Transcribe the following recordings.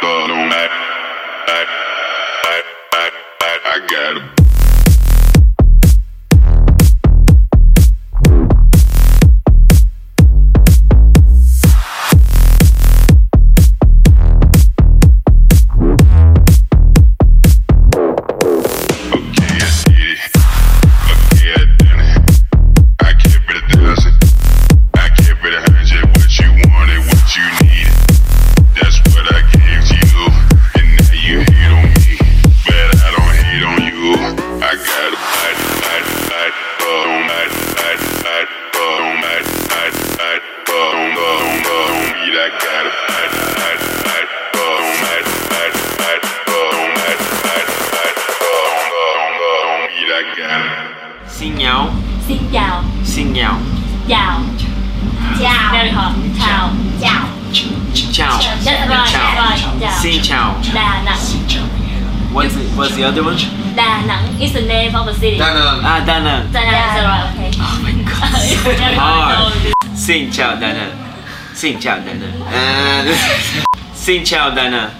back, back, back, Xin nháo, Xin chào, xin nháo, chào, chào, very hot, chào, chào, chào, That's right, chào, right, chào. xin chào. Đà Nẵng. What's the, what's the other one? Đà Nẵng is the name of a city. Da Nang. Ah, Da Nang. Đà Nẵng, is right, okay. Oh my god. Very Hard. hard. Xin chào Da Nang. Xin chào Dana. Nang. Uh, xin chào Da Nang.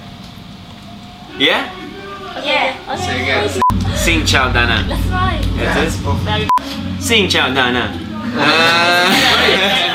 Yeah? Yeah, okay. Say again. Xin chào Da Nang. That's right. That's it. Very Xin chào Da Nang. Uh,